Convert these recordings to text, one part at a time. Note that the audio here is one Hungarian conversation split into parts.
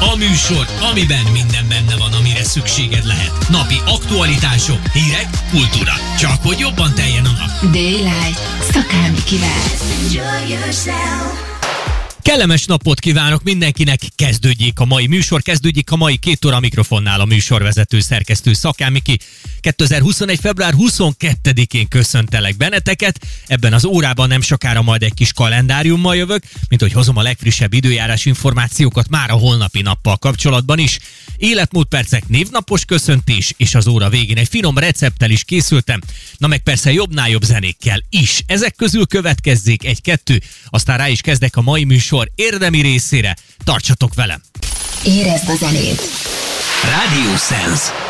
A műsor, amiben minden benne van, amire szükséged lehet. Napi aktualitások, hírek, kultúra. Csak hogy jobban teljen a nap. Daylight. Szakámi kivel. Enjoy yourself. Kellemes napot kívánok mindenkinek, kezdődjék a mai műsor, kezdődjék a mai két óra mikrofonnál a műsorvezető szerkesztő Szakámiki. 2021. február 22-én köszöntelek benneteket, ebben az órában nem sokára majd egy kis kalendáriummal jövök, mint hogy hozom a legfrissebb időjárás információkat már a holnapi nappal kapcsolatban is. Életmódpercek névnapos köszöntés, és az óra végén egy finom recepttel is készültem, na meg persze jobbnál jobb zenékkel is. Ezek közül következzék egy-kettő, aztán rá is kezdek a mai műsor érdemi részére. Tartsatok velem! Érezd a zenét. Radio Sense.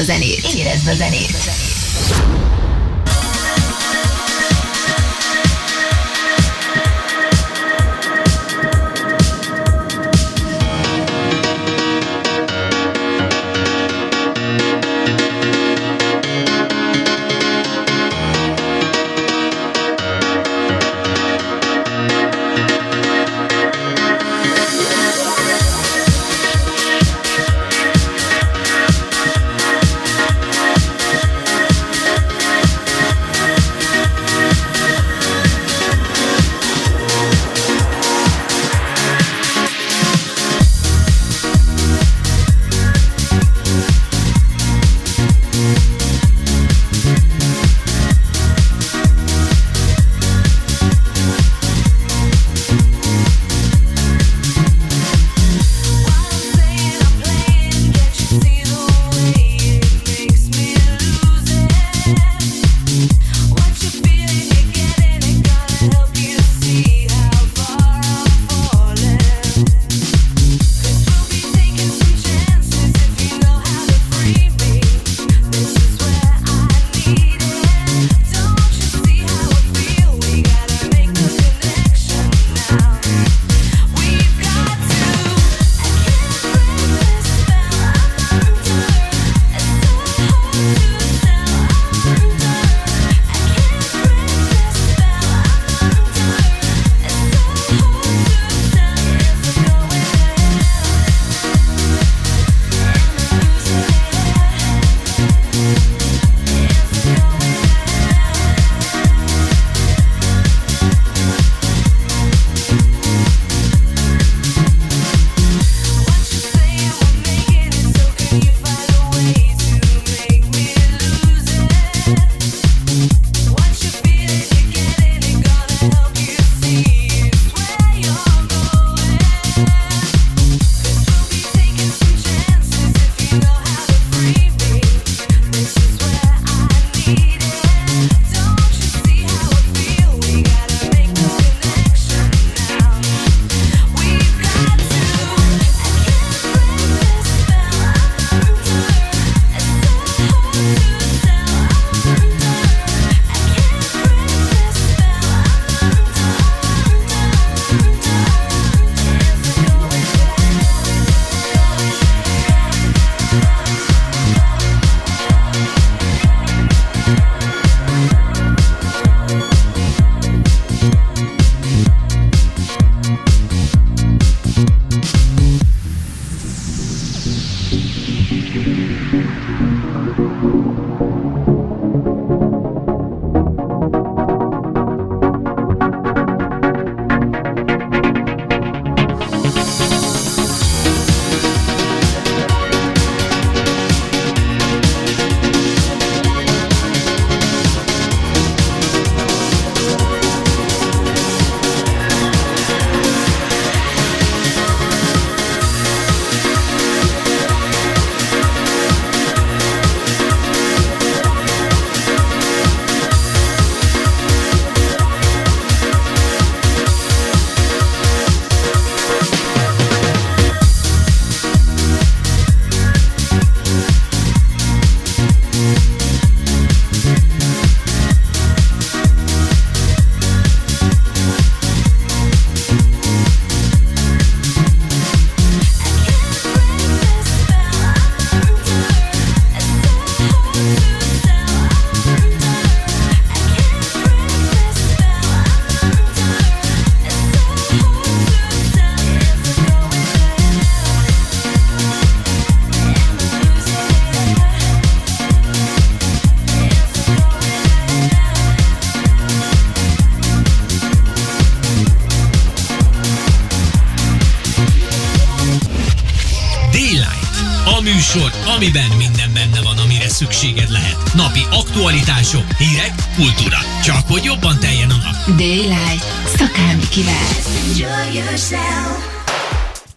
A zenét! Érezd a zenét!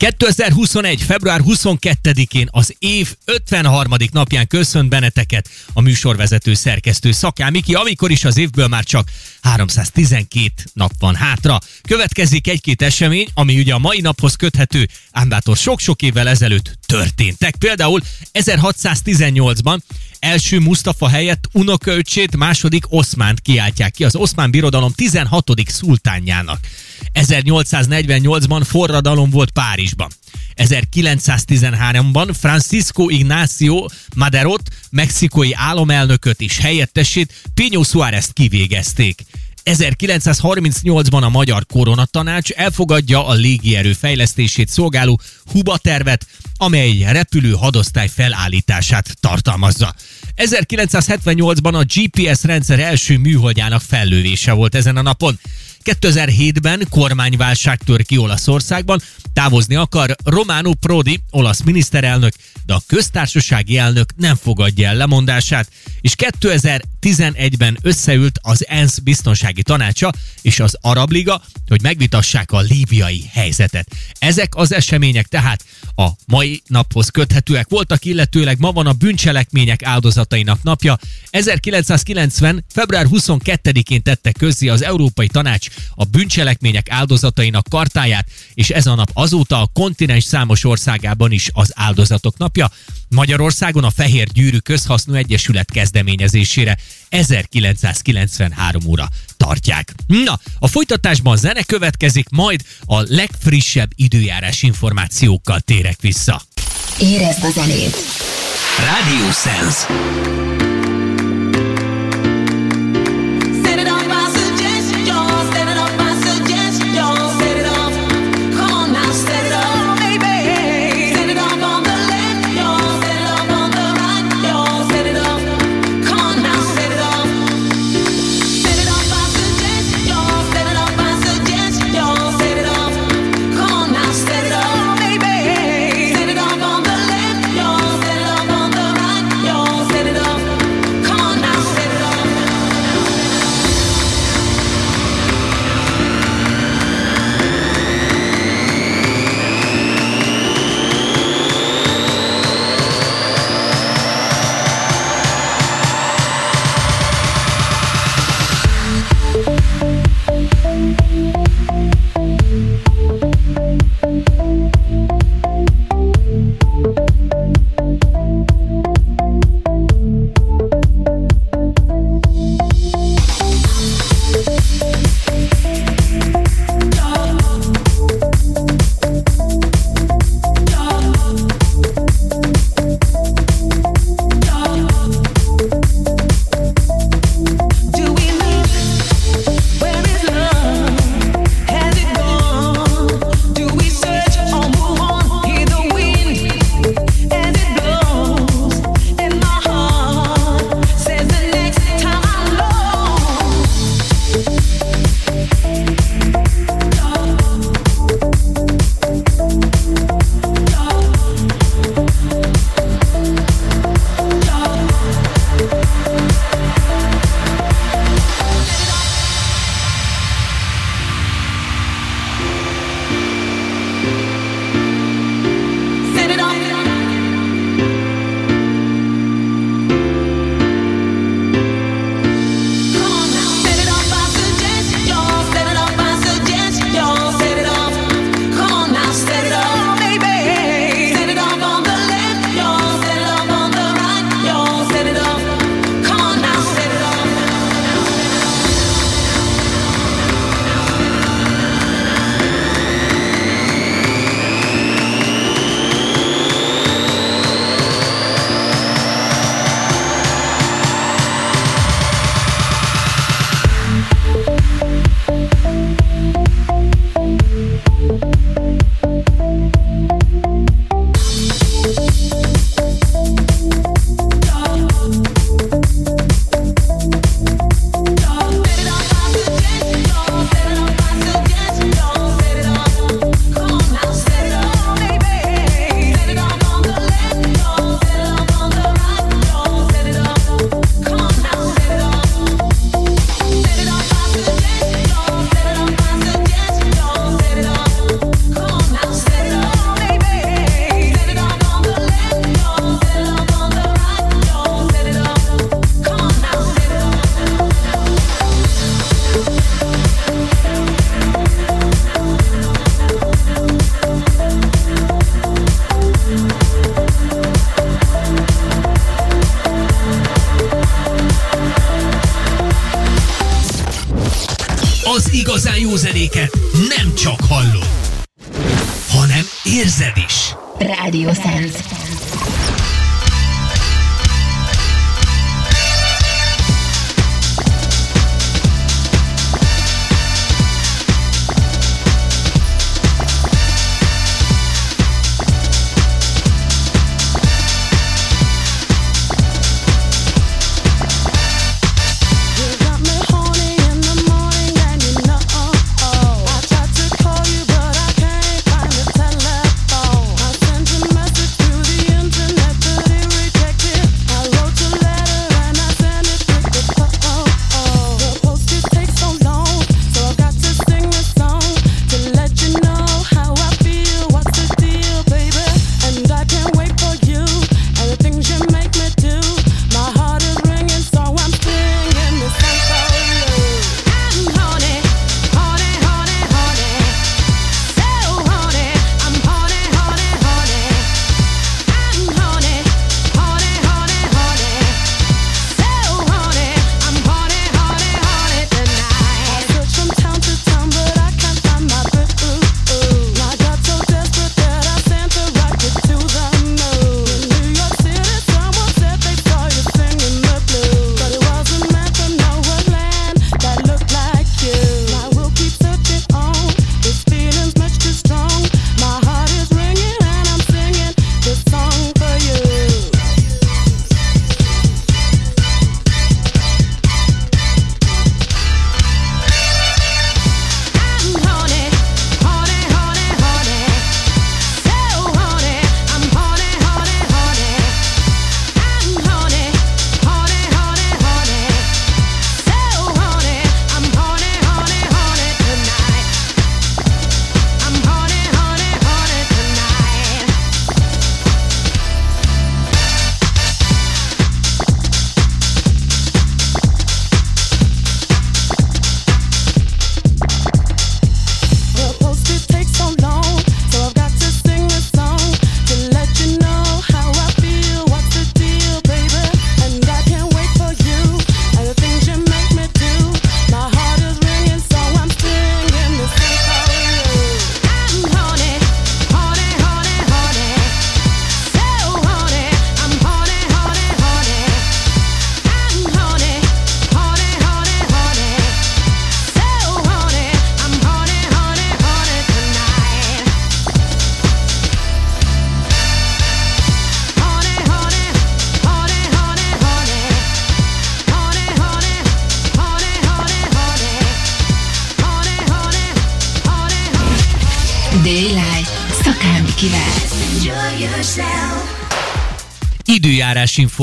2021. február 22-én az év 53. napján köszönt benneteket a műsorvezető szerkesztő Szaká Miki, amikor is az évből már csak 312 nap van hátra. Következik egy-két esemény, ami ugye a mai naphoz köthető, ám bátor sok-sok évvel ezelőtt történtek. Például 1618-ban első Mustafa helyett unokaöcsét, második Oszmánt kiáltják ki, az Oszmán Birodalom 16. szultánjának. 1848-ban forradalom volt Párizsban. 1913-ban Francisco Ignacio Maderot, mexikói államelnököt és helyettesét Piño Suárez kivégezték. 1938-ban a Magyar Koronatanács elfogadja a légierő fejlesztését szolgáló Huba tervet, amely egy repülő hadosztály felállítását tartalmazza. 1978-ban a GPS rendszer első műholdjának fellövése volt ezen a napon. 2007-ben kormányválság tör ki Olaszországban, távozni akar Romano Prodi, olasz miniszterelnök, de a köztársasági elnök nem fogadja el lemondását, és 2011-ben összeült az ENSZ biztonsági tanácsa és az Arab Liga, hogy megvitassák a líbiai helyzetet. Ezek az események tehát a mai naphoz köthetőek voltak, illetőleg ma van a bűncselekmények áldozatainak napja. 1990. február 22-én tette közzé az Európai Tanács a bűncselekmények áldozatainak kartáját, és ez a nap azóta a kontinens számos országában is az áldozatok napja. Magyarországon a Fehér Gyűrű Közhasznú Egyesület kezdeményezésére 1993 óra tartják. Na, a folytatásban zene következik, majd a legfrissebb időjárás információkkal térek vissza. Érezd a zenét! Radio Sense. chocolate.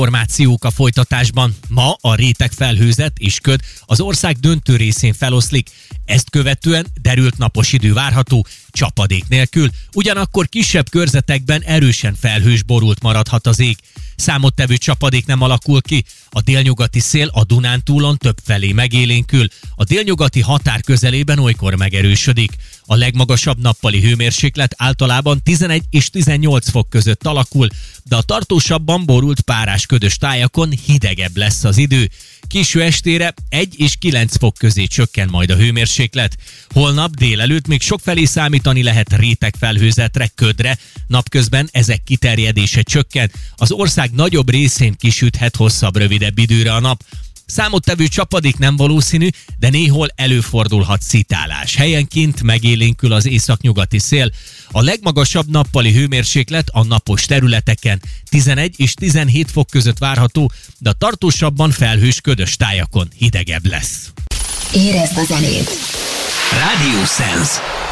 információk a folytatásban. Ma a réteg felhőzet és köd az ország döntő részén feloszlik. Ezt követően derült napos idő várható, csapadék nélkül, ugyanakkor kisebb körzetekben erősen felhős borult maradhat az ég számottevő csapadék nem alakul ki, a délnyugati szél a Dunántúlon több felé megélénkül, a délnyugati határ közelében olykor megerősödik. A legmagasabb nappali hőmérséklet általában 11 és 18 fok között alakul, de a tartósabban borult párás ködös tájakon hidegebb lesz az idő. Késő estére 1 és 9 fok közé csökken majd a hőmérséklet. Holnap délelőtt még sokfelé számítani lehet réteg felhőzetre, ködre, napközben ezek kiterjedése csökken. Az ország nagyobb részén kisüthet hosszabb, rövidebb időre a nap. Számottevő csapadék nem valószínű, de néhol előfordulhat szitálás. Helyenként megélénkül az északnyugati szél. A legmagasabb nappali hőmérséklet a napos területeken 11 és 17 fok között várható, de tartósabban felhős ködös tájakon hidegebb lesz. Érezd a zenét! Radio Sense.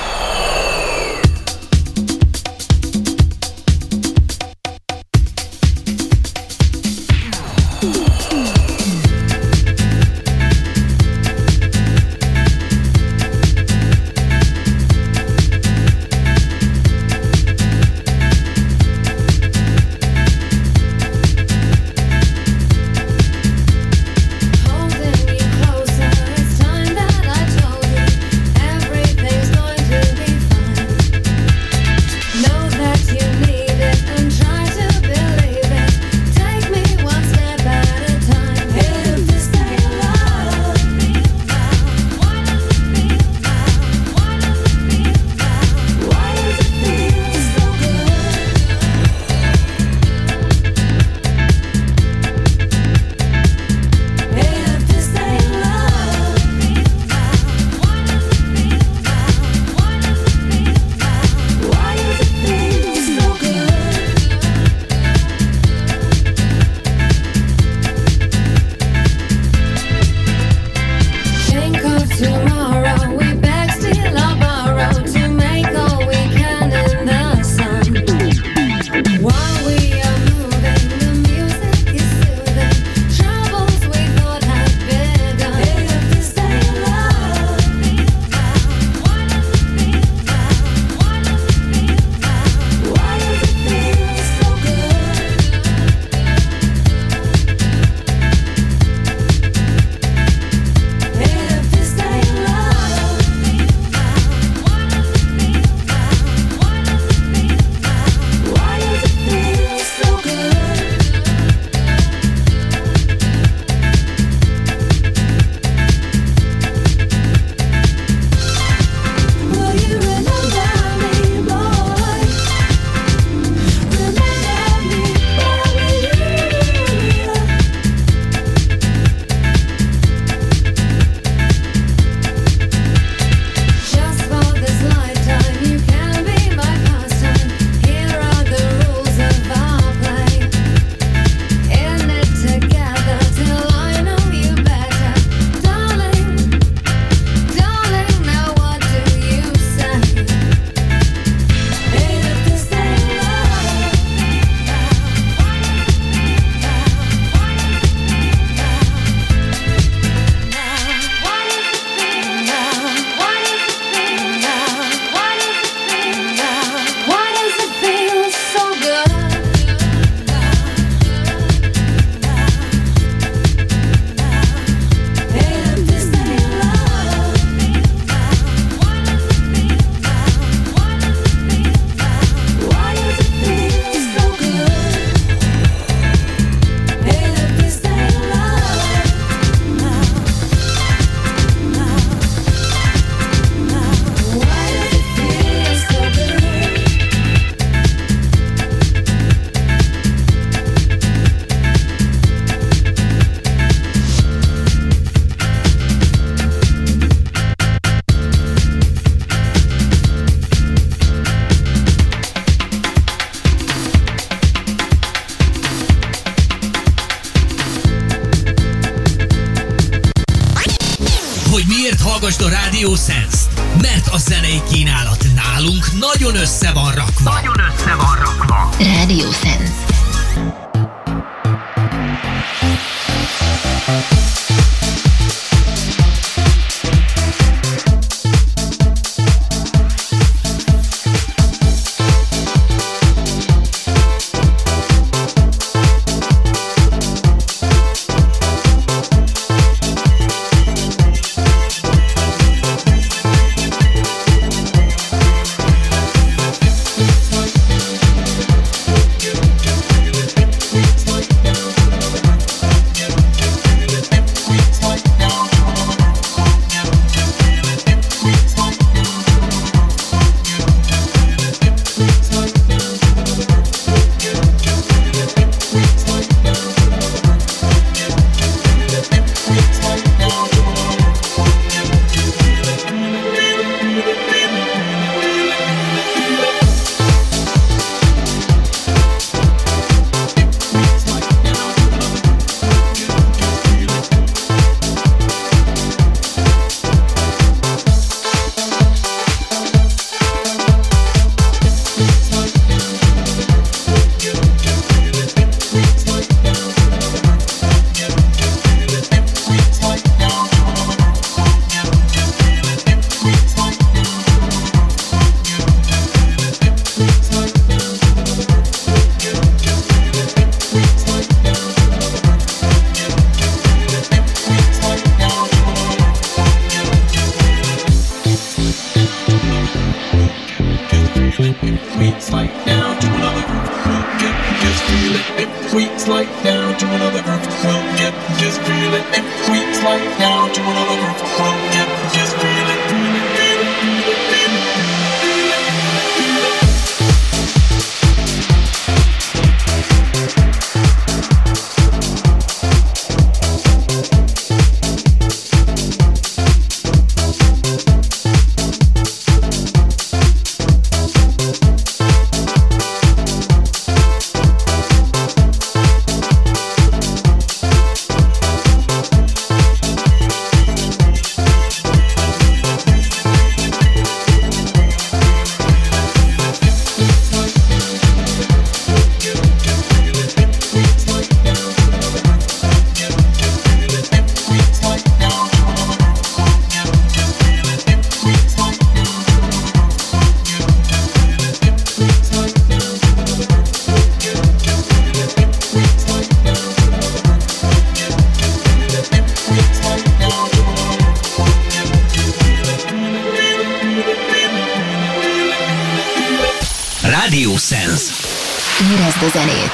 ezt a zenét.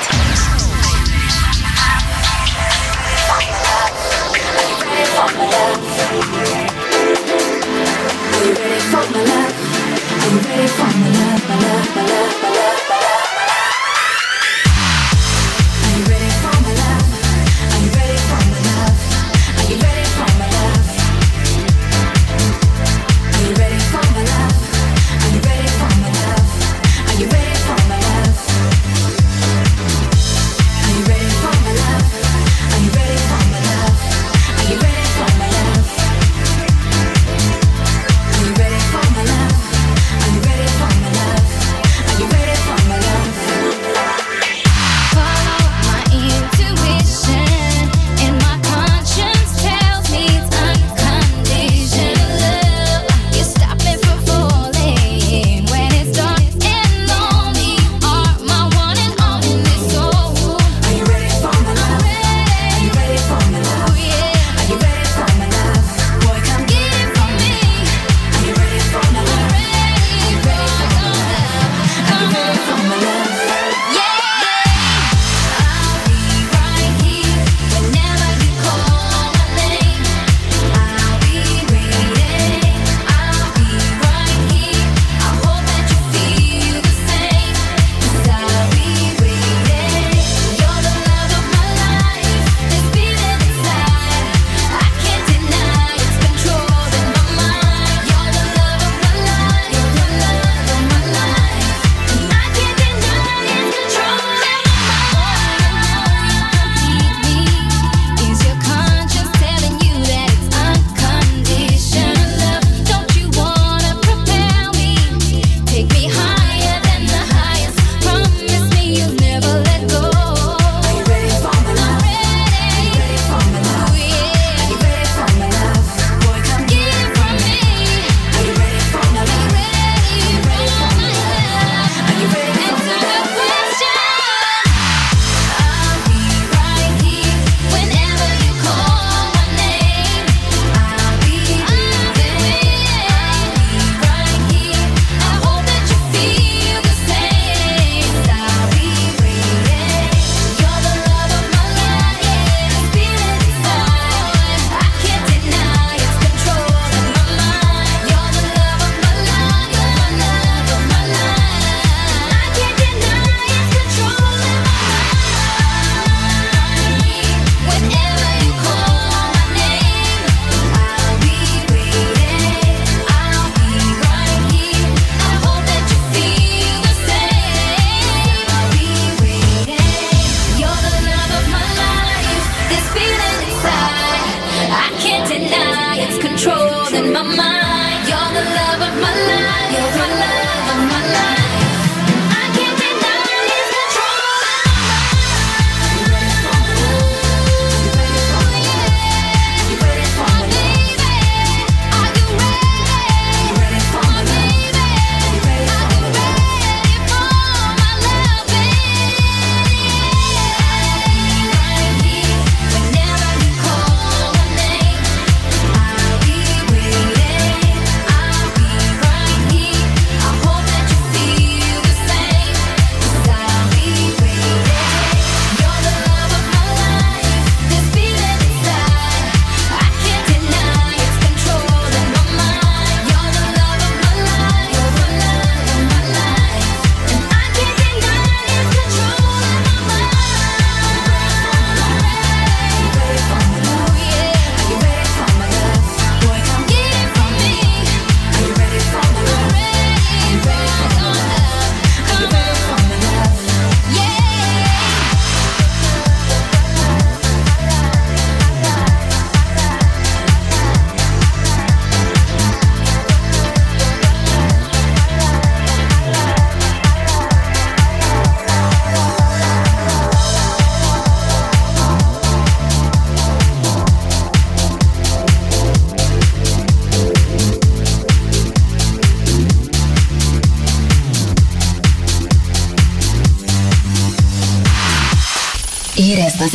Ready for my love, I'm ready for my love, my love, my love.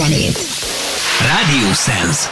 Zenét! Radio Sense.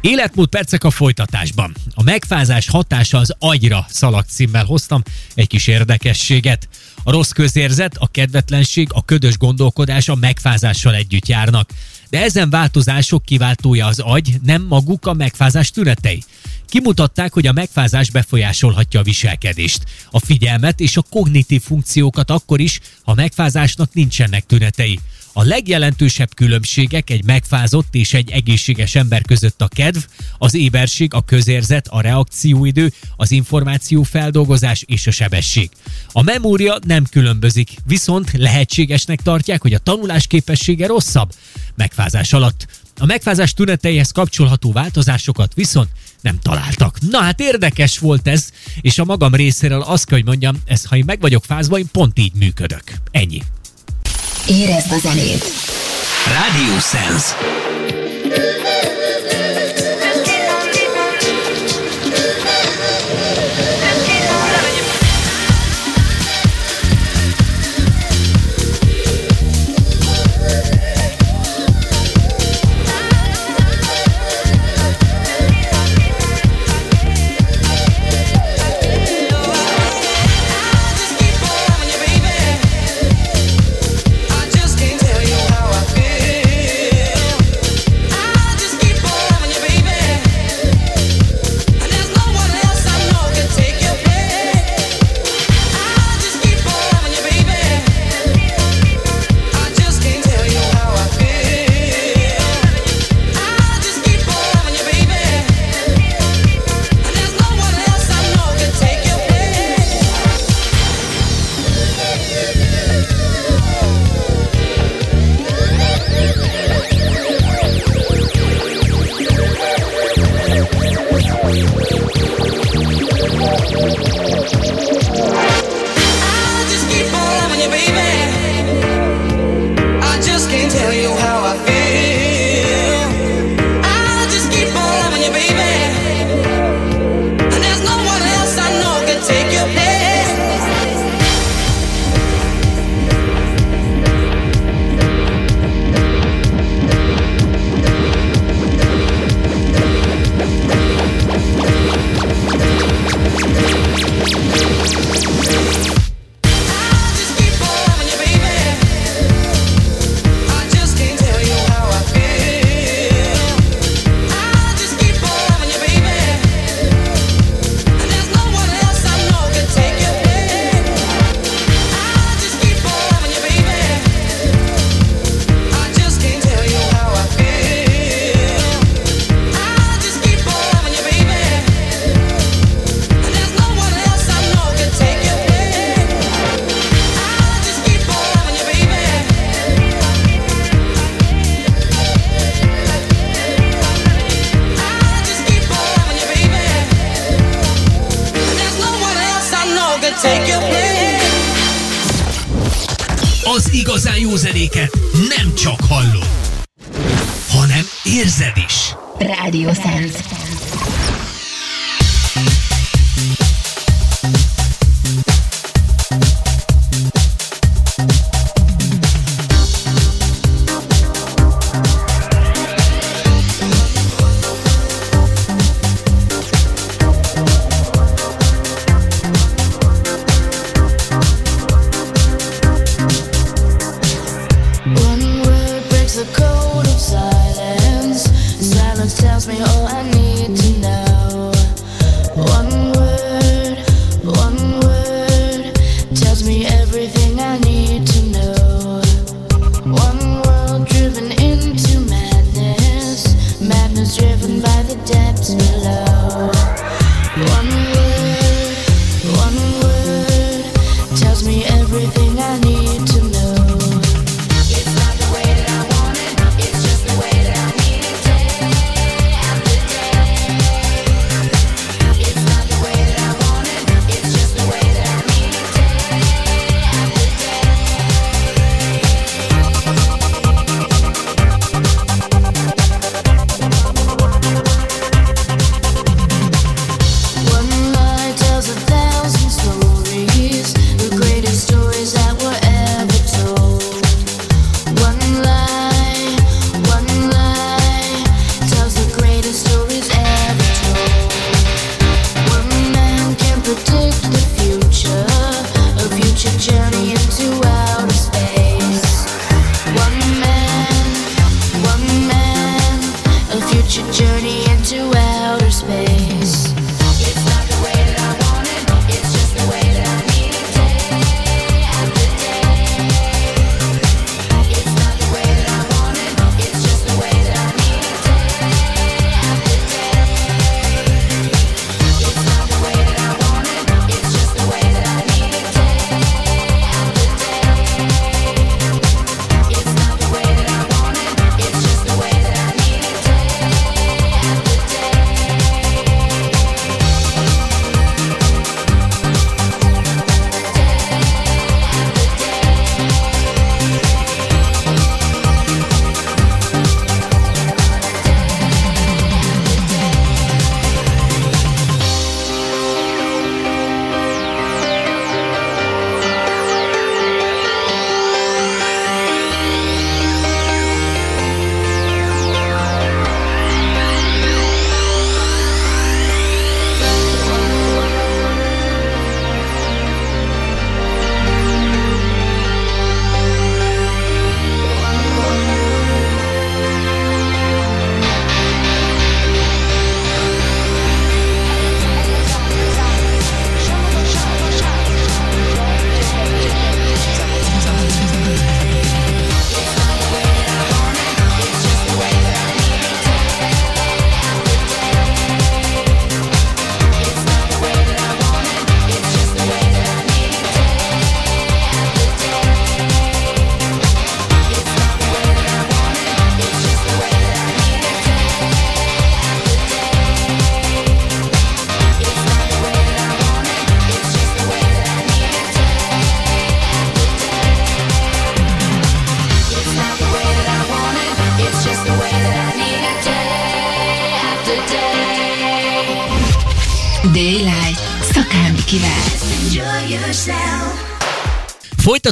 Életmód percek a folytatásban. A megfázás hatása az agyra szalagt címmel hoztam egy kis érdekességet. A rossz közérzet, a kedvetlenség, a ködös gondolkodás a megfázással együtt járnak. De ezen változások kiváltója az agy, nem maguk a megfázás tünetei. Kimutatták, hogy a megfázás befolyásolhatja a viselkedést, a figyelmet és a kognitív funkciókat akkor is, ha megfázásnak nincsenek tünetei. A legjelentősebb különbségek egy megfázott és egy egészséges ember között a kedv, az éberség, a közérzet, a reakcióidő, az információfeldolgozás és a sebesség. A memória nem különbözik, viszont lehetségesnek tartják, hogy a tanulás képessége rosszabb megfázás alatt. A megfázás tüneteihez kapcsolható változásokat viszont nem találtak. Na hát érdekes volt ez, és a magam részéről azt kell, hogy mondjam, ez, ha én meg vagyok fázva, én pont így működök. Ennyi. Érezd a zenét! Radio Sense.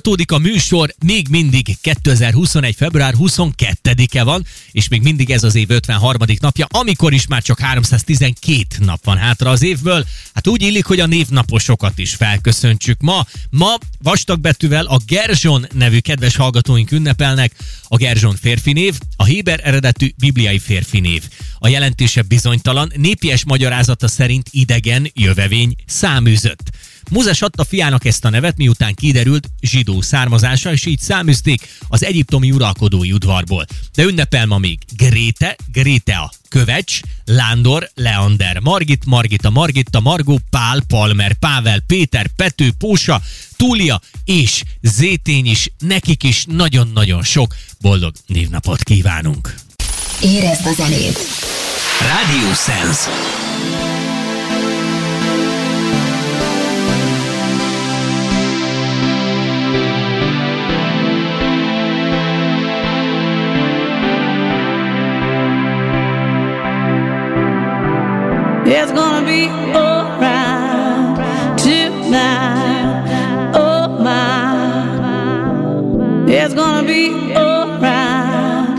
Folytatódik a műsor, még mindig 2021. február 22-e van, és még mindig ez az év 53. napja, amikor is már csak 312 nap van hátra az évből. Hát úgy illik, hogy a névnaposokat is felköszöntsük ma. Ma vastag betűvel a Gerzson nevű kedves hallgatóink ünnepelnek. A Gerzson férfi név, a Héber eredetű bibliai férfi név. A jelentése bizonytalan, népies magyarázata szerint idegen, jövevény, száműzött. Mózes adta fiának ezt a nevet, miután kiderült zsidó származása, és így száműzték az egyiptomi uralkodói udvarból. De ünnepel ma még Gréte, Grétea, Kövecs, Lándor, Leander, Margit, Margita, Margitta, Margó, Pál, Palmer, Pável, Péter, Pető, Pósa, Túlia és Zétény is, nekik is nagyon-nagyon sok boldog névnapot kívánunk! Érezd a zenét! Radio Sense. be alright tonight. Oh my, it's gonna be alright.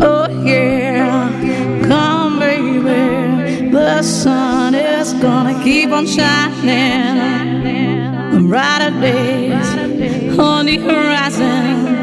Oh yeah, come baby, the sun is gonna keep on shining. Brighter days on the horizon.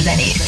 Zenét. Érezd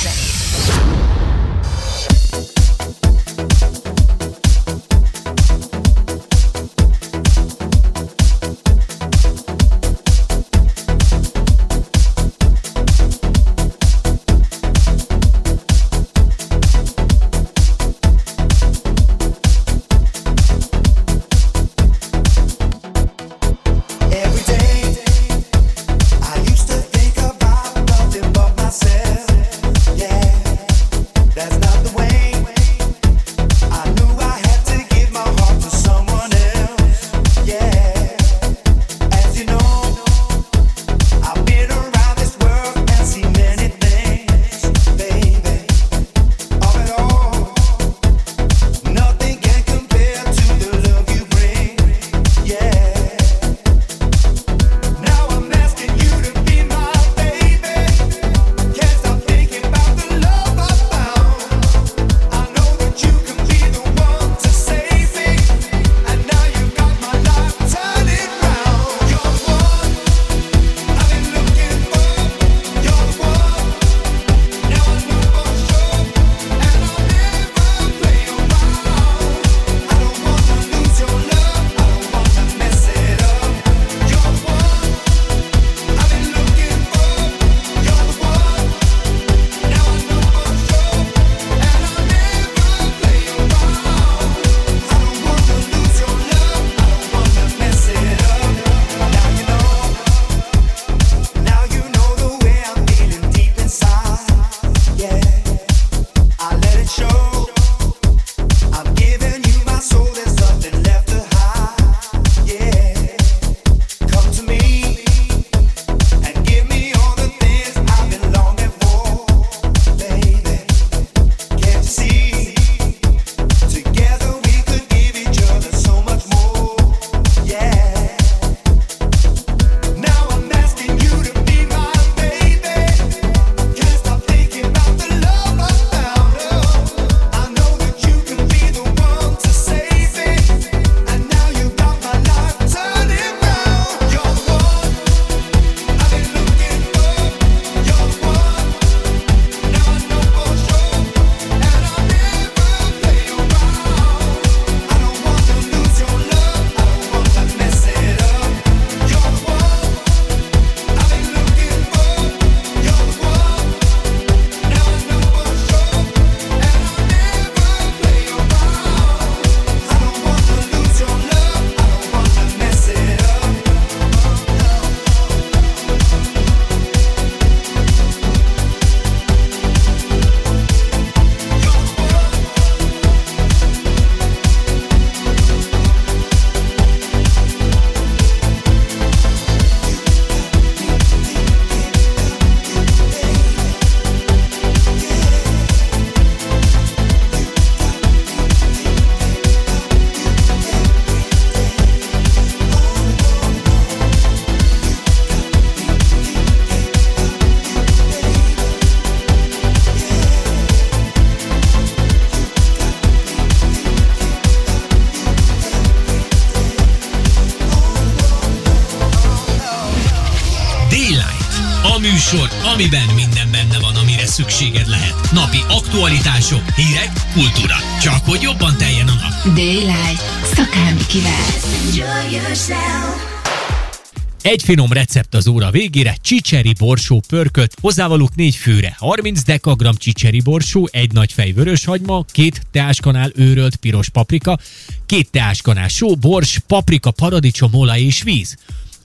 Egy finom recept az óra végére, csicseri borsó pörkölt, hozzávalók 4 főre, 30 dekagram csicseri borsó, egy nagy fej vöröshagyma, két teáskanál őrölt piros paprika, két teáskanál só, bors, paprika, paradicsom, olaj és víz.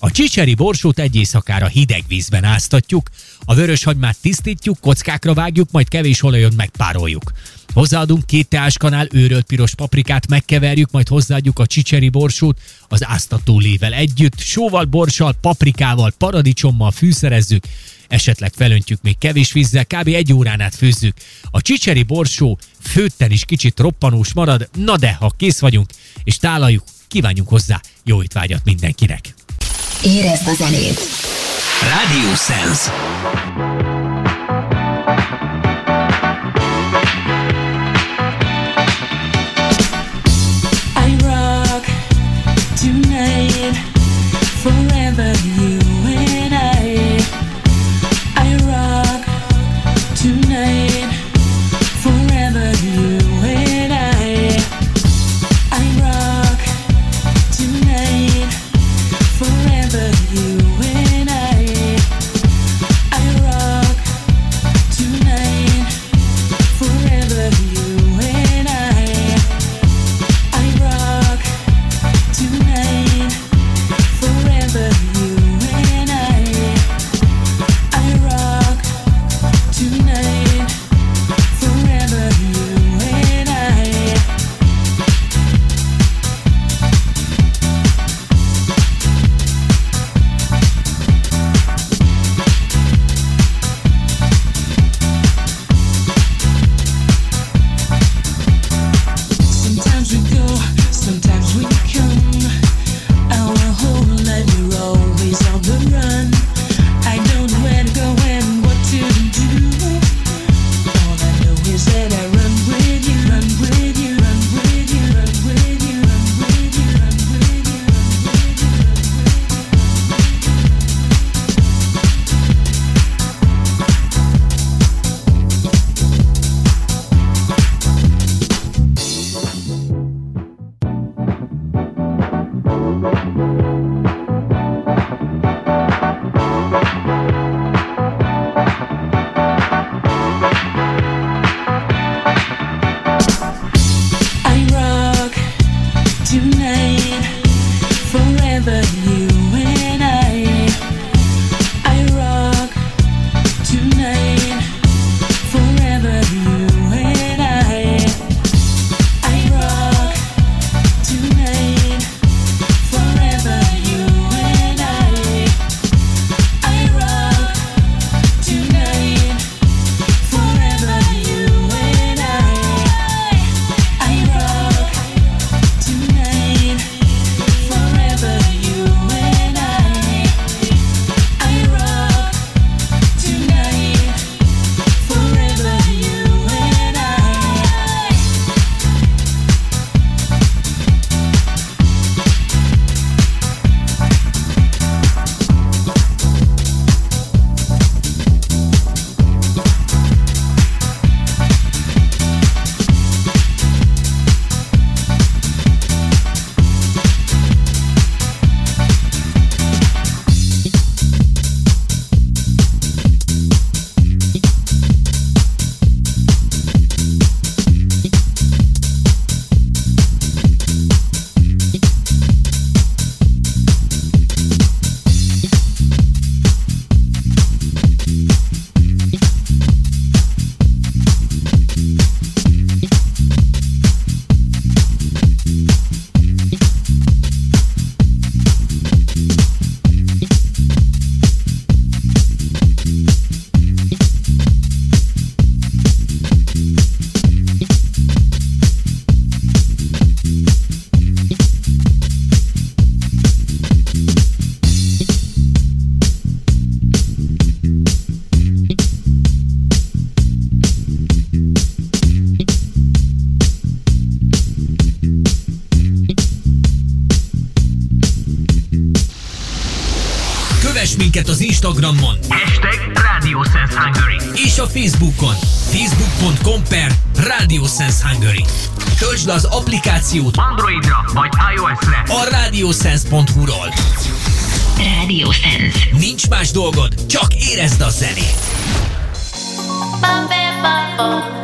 A csicseri borsót egy éjszakára hideg vízben áztatjuk, a vöröshagymát tisztítjuk, kockákra vágjuk, majd kevés olajon megpároljuk. Hozzáadunk két teáskanál őrölt piros paprikát, megkeverjük, majd hozzáadjuk a csicseri borsót az áztató lével együtt, sóval, borssal, paprikával, paradicsommal fűszerezzük, esetleg felöntjük még kevés vízzel, kb. egy órán át főzzük. A csicseri borsó főtten is kicsit roppanós marad, na de ha kész vagyunk, és tálaljuk, kívánjunk hozzá jó étvágyat mindenkinek! Érezd a zenét. Radio Sense. Minket az Instagramon! Hashtag Radio Sense Hungary. És a Facebookon facebook.com per Radio Sense Hungary. Töltsd le az applikációt Androidra vagy iOS-re. a radiosense.hu-ról. Radio Sense. Nincs más dolgod, csak érezd a zenét. But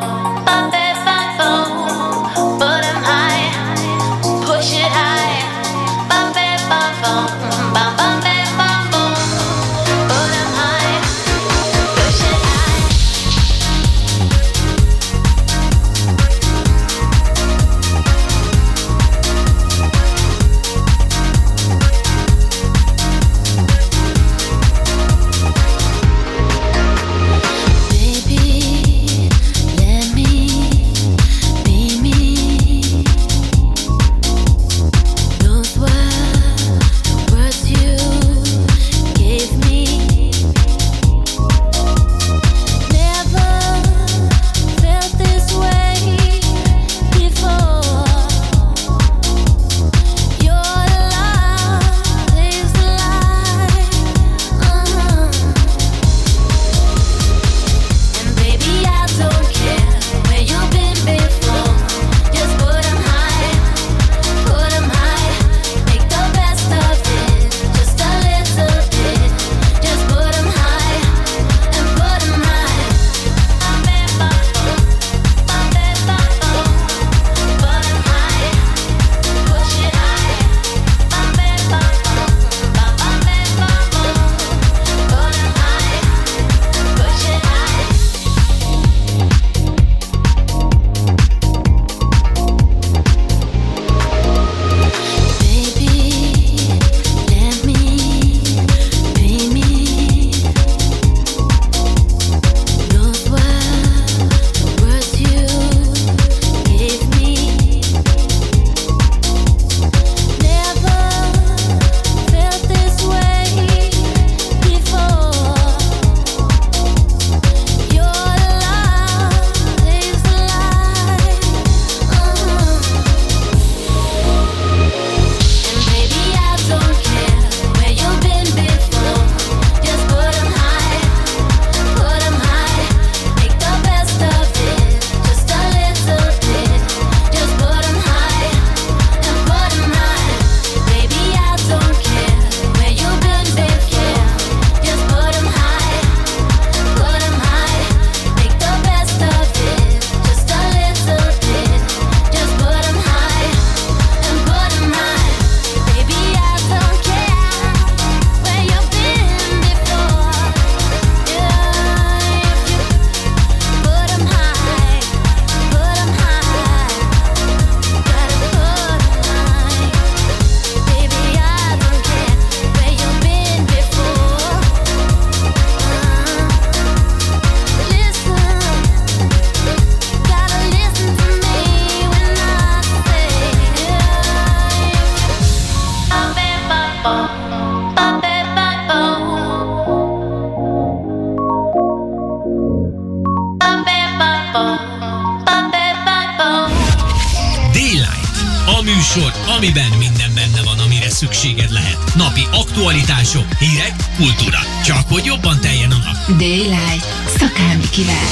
műsor, amiben minden benne van, amire szükséged lehet. Napi aktualitások, hírek, kultúra. Csak hogy jobban teljen a nap. Daylight. Szakámikivel.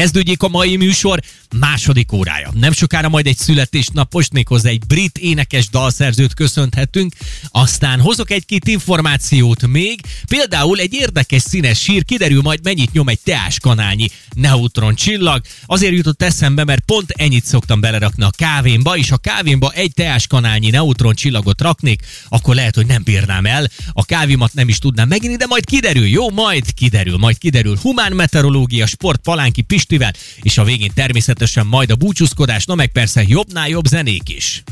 Kezdődjék a mai műsor második órája. Nem sokára majd egy születésnapos, méghozzá egy brit énekes dalszerzőt köszönhetünk. Aztán hozok egy-két információt még, például egy érdekes színes sír, kiderül majd mennyit nyom egy teáskanálnyi neutron csillag. Azért jutott eszembe, mert pont ennyit szoktam belerakni a kávémba, és ha kávémba egy teáskanálnyi neutron csillagot raknék, akkor lehet, hogy nem bírnám el. A kávémat nem is tudnám meginni, de majd kiderül, jó? Majd kiderül, majd kiderül. Humán meteorológia, sport Palánki Pistivel, és a végén természetesen majd a búcsúzkodás, na meg persze jobbnál jobb zenék is.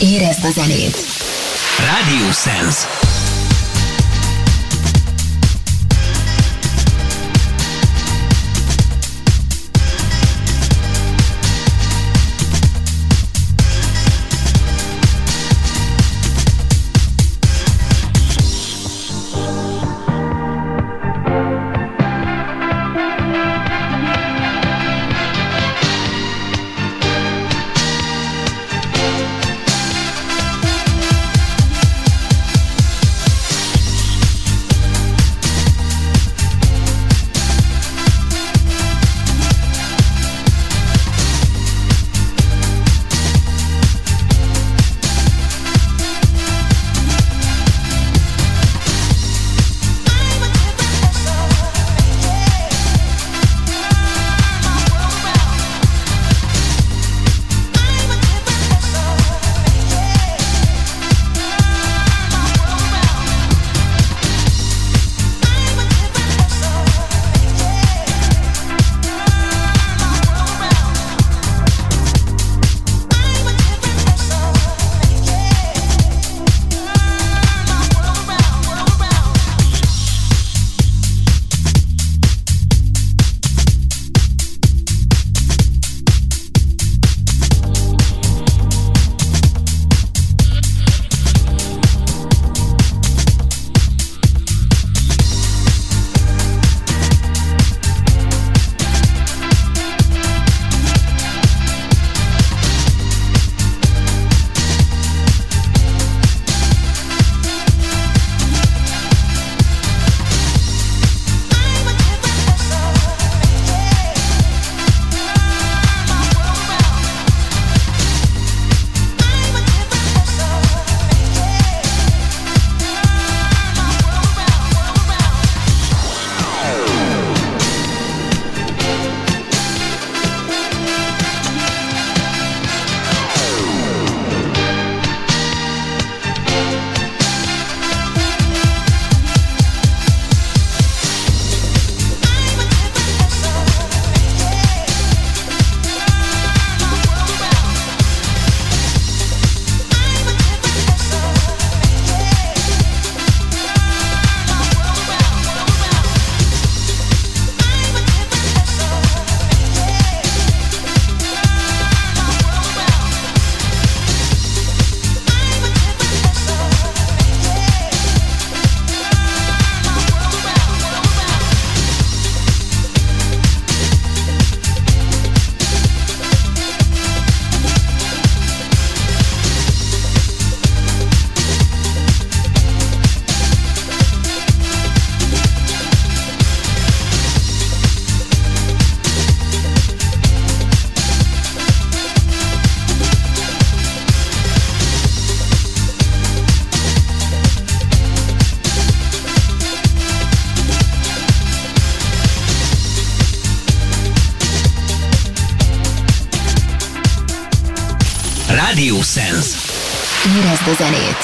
Érezd a zenét. Radio Sense. Érezd a zenét!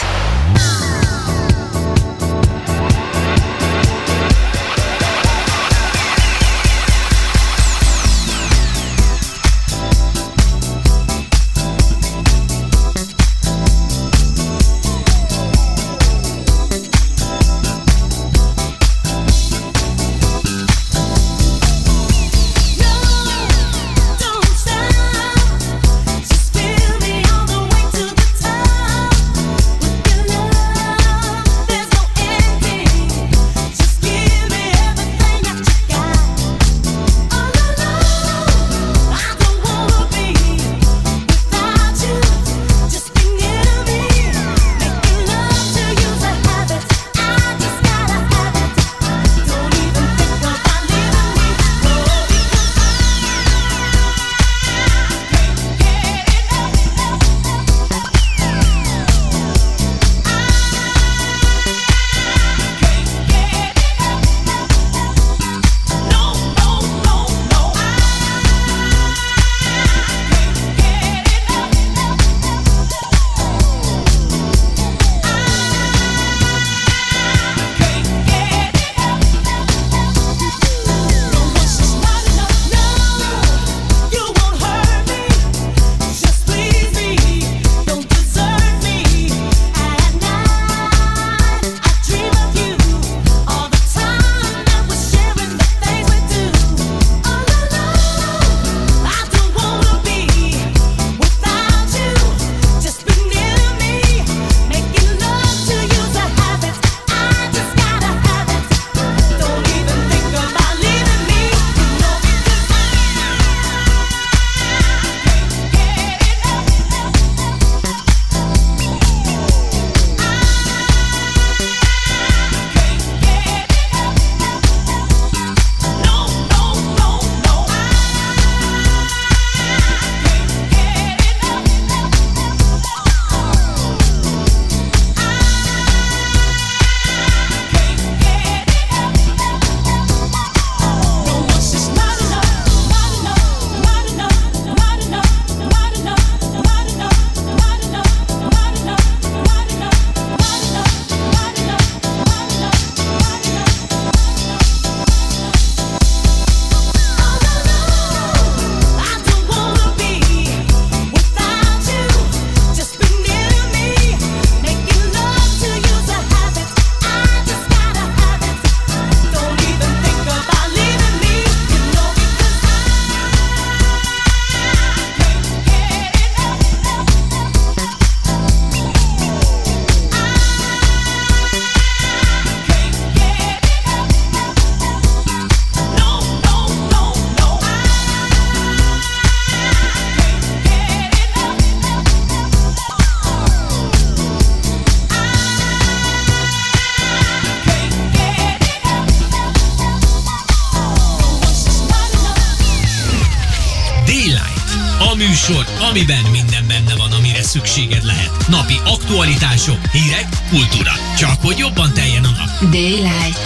Amiben minden benne van, amire szükséged lehet. Napi aktualitások, hírek, kultúra. Csak hogy jobban teljen a nap. Daylight.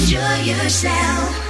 Enjoy yourself.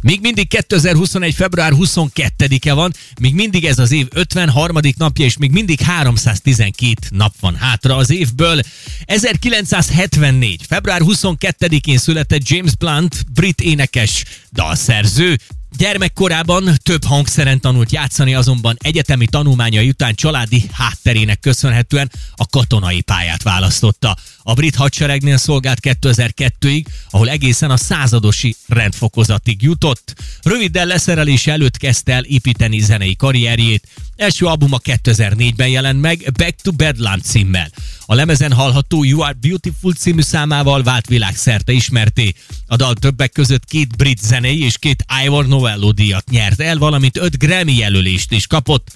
Még mindig 2021. február 22-e van, még mindig ez az év 53. napja, és még mindig 312 nap van hátra az évből. 1974. február 22-én született James Blunt, brit énekes, dalszerző, Gyermekkorában több hangszeren tanult játszani, azonban egyetemi tanulmányai után családi hátterének köszönhetően a katonai pályát választotta. A brit hadseregnél szolgált 2002-ig, ahol egészen a századosi rendfokozatig jutott. Röviddel leszerelése előtt kezdte el építeni zenei karrierjét. Első albuma 2004-ben jelent meg, Back to Bedlam címmel. A lemezen hallható You Are Beautiful című számával vált világszerte ismerté. A dal többek között két brit zenei és két Ivor Novello díjat nyert el, valamint öt Grammy jelölést is kapott.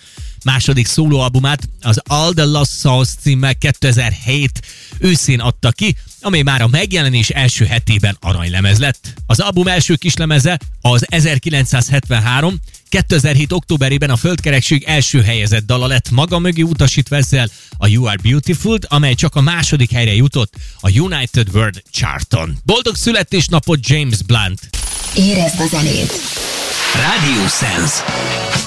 Második szólóalbumát az All the Lost Souls címmel 2007 őszén adta ki, amely már a megjelenés első hetében aranylemez lett. Az album első kislemeze az 1973, 2007. októberében a földkerekség első helyezett dala lett maga mögé utasítva ezzel a You Are Beautiful, amely csak a második helyre jutott a United World Charton. Boldog születésnapot James Blunt! Érezd a zenét! Radio Sense.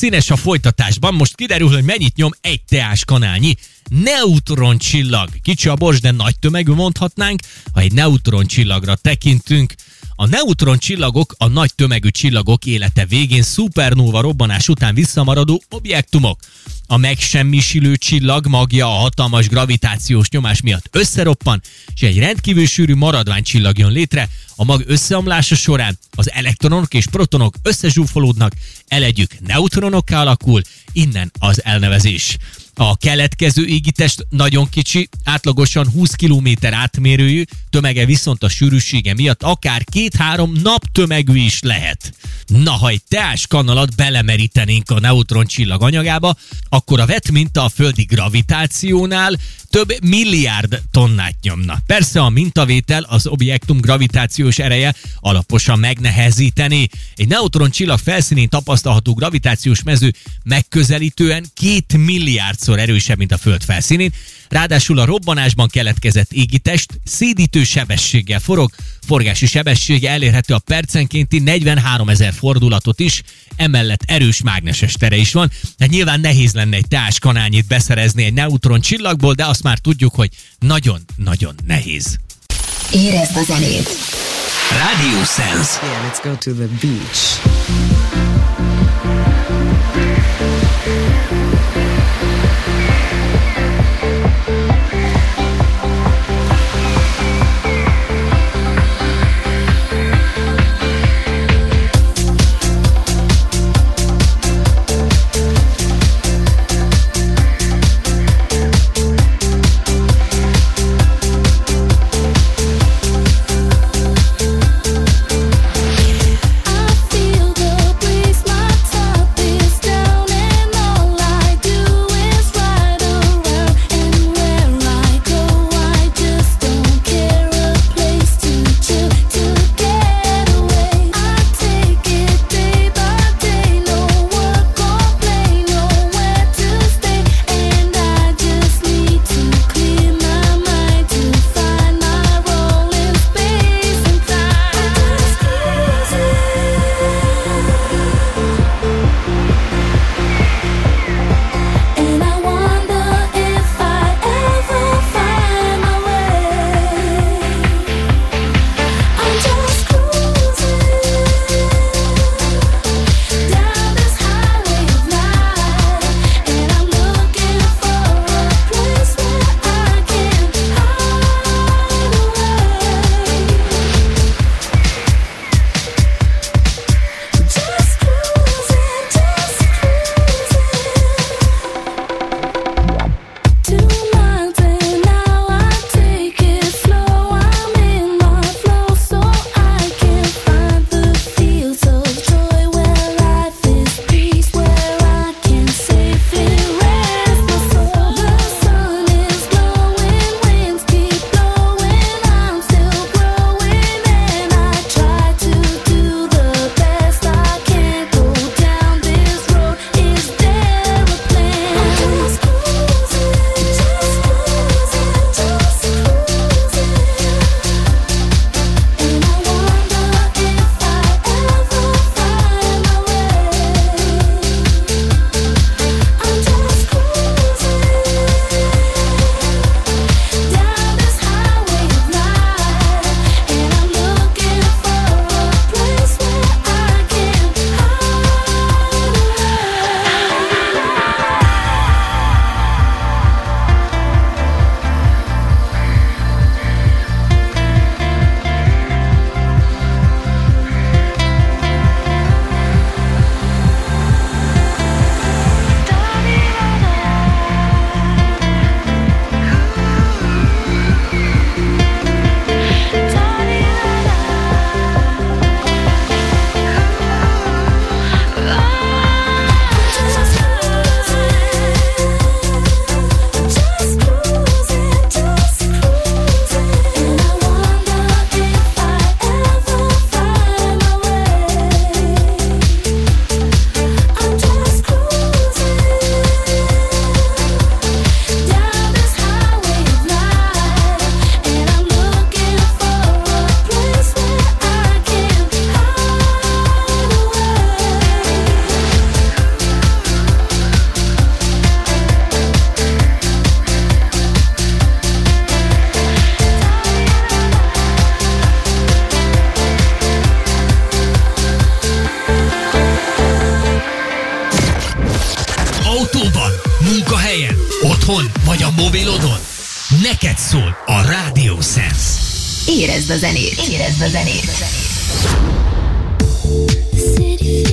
Színes a folytatásban, most kiderül, hogy mennyit nyom egy teás kanálnyi neutron csillag. Kicsi a bors, de nagy tömegű mondhatnánk, ha egy neutron csillagra tekintünk. A neutron csillagok a nagy tömegű csillagok élete végén szupernóva robbanás után visszamaradó objektumok. A megsemmisülő csillag magja a hatalmas gravitációs nyomás miatt összeroppan, és egy rendkívül sűrű maradványcsillag jön létre. A mag összeomlása során az elektronok és protonok összezsúfolódnak, elegyük neutronokká alakul, innen az elnevezés. A keletkező égitest nagyon kicsi, átlagosan 20 km átmérőjű, tömege viszont a sűrűsége miatt akár két-három nap tömegű is lehet. Na, ha egy teás kanalat belemerítenénk a neutron csillag anyagába, akkor a vetminta a földi gravitációnál több milliárd tonnát nyomna. Persze a mintavétel az objektum gravitációs ereje alaposan megnehezíteni. Egy neutron csillag felszínén tapasztalható gravitációs mező megközelítően két milliárdszor erősebb, mint a Föld felszínén, ráadásul a robbanásban keletkezett égitest szédítő sebességgel forog, forgási sebessége elérhető a percenkénti 43 ezer fordulatot is, emellett erős mágneses tere is van, tehát nyilván nehéz lenne egy teáskanálnyit beszerezni egy neutron csillagból, de azt már tudjuk, hogy nagyon-nagyon nehéz. Érezd a zenét! Radio Sense. Yeah, let's go to the beach. Radio Sense. Érezd a zenét! Érezd a zenét! A zenét.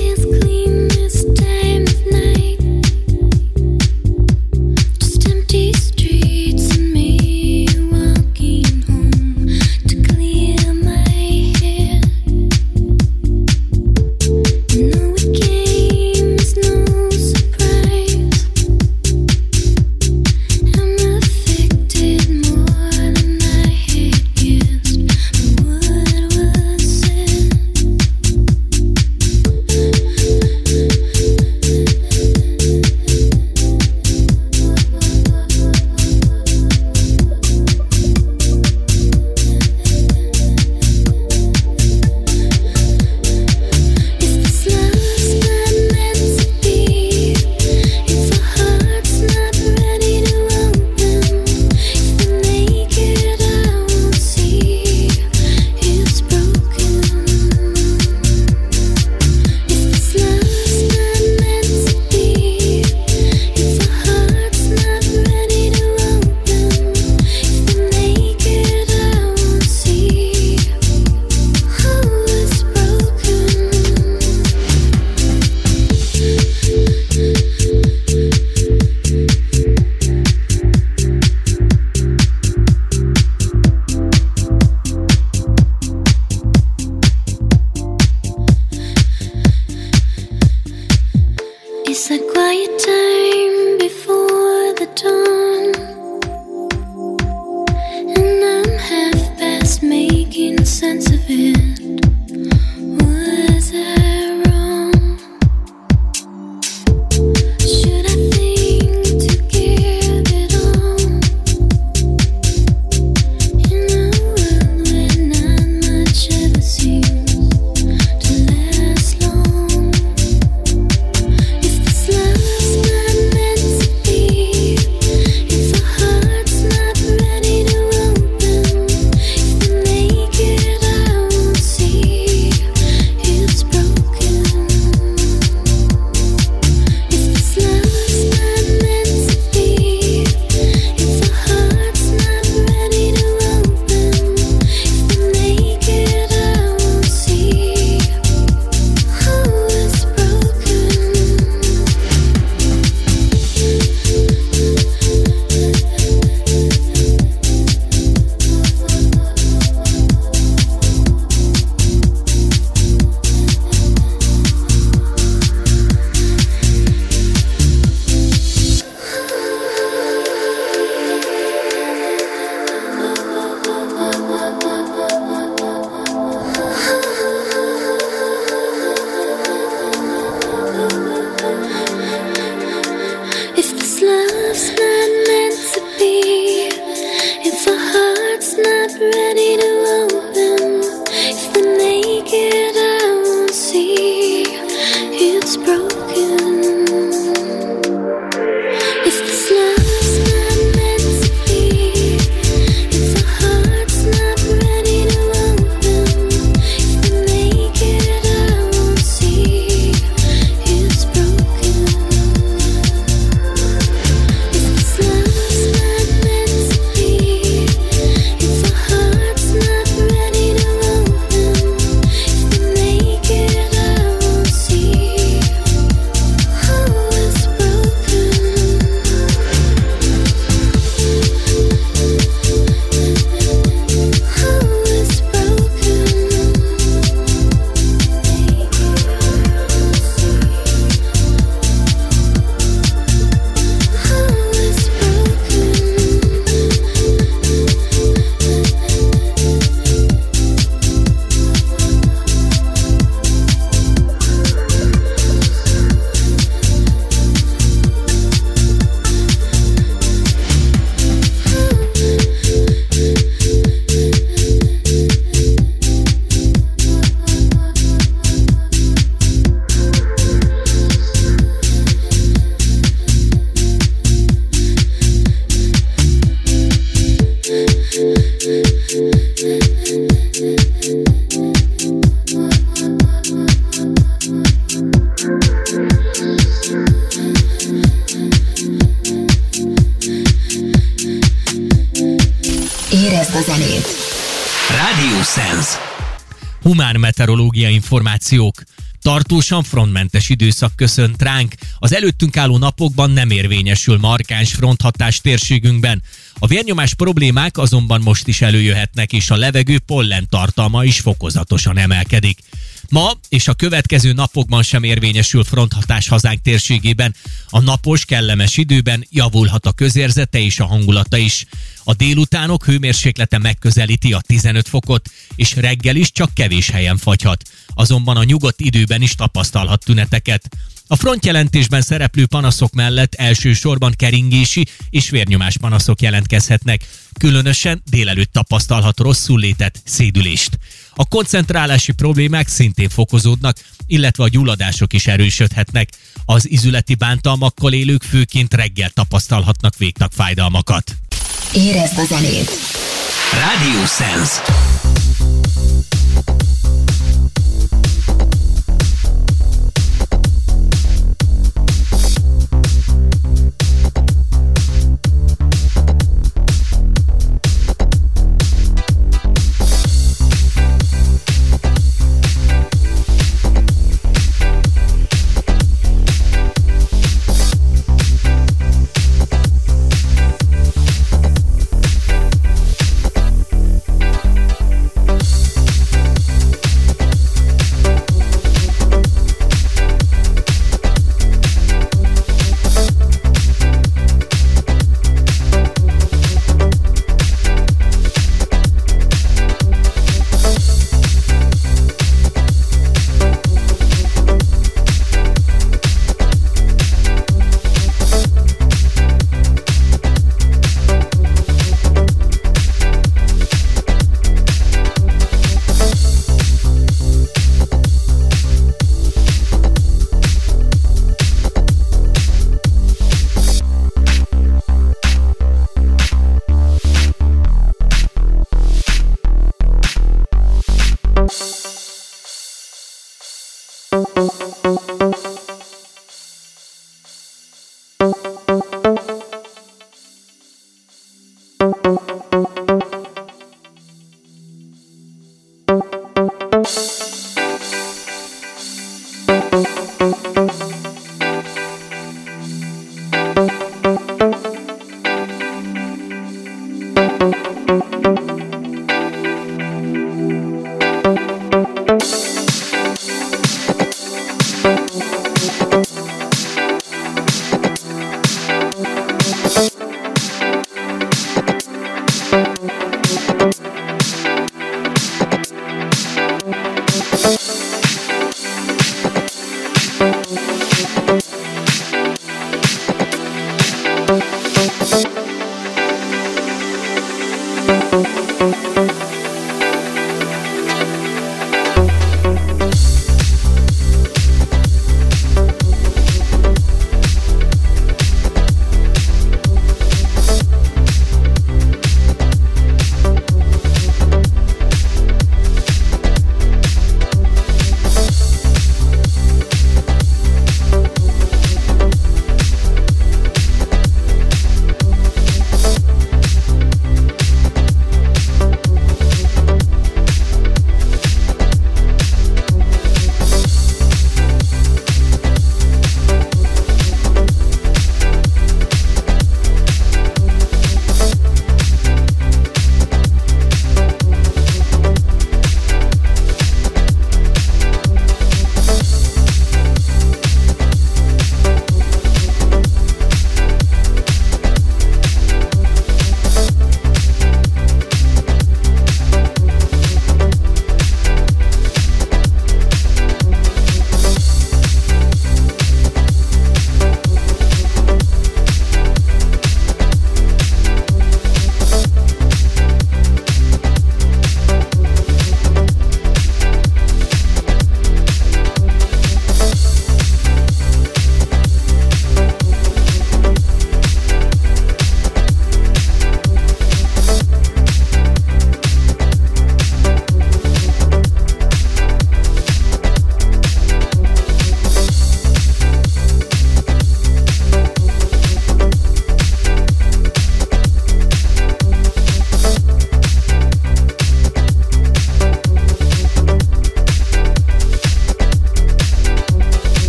Információk. Tartósan frontmentes időszak köszönt ránk. Az előttünk álló napokban nem érvényesül markáns fronthatás térségünkben. A vérnyomás problémák azonban most is előjöhetnek, és a levegő pollen tartalma is fokozatosan emelkedik. Ma és a következő napokban sem érvényesül fronthatás hazánk térségében. A napos, kellemes időben javulhat a közérzete és a hangulata is. A délutánok hőmérséklete megközelíti a 15 fokot, és reggel is csak kevés helyen fagyhat. Azonban a nyugodt időben is tapasztalhat tüneteket. A frontjelentésben szereplő panaszok mellett elsősorban keringési és vérnyomás panaszok jelentkezhetnek. Különösen délelőtt tapasztalhat rosszul létet, szédülést. A koncentrálási problémák szintén fokozódnak, illetve a gyulladások is erősödhetnek. Az izületi bántalmakkal élők főként reggel tapasztalhatnak végtag fájdalmakat. Érezd a zenét! Radio Sense.